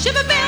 Shiver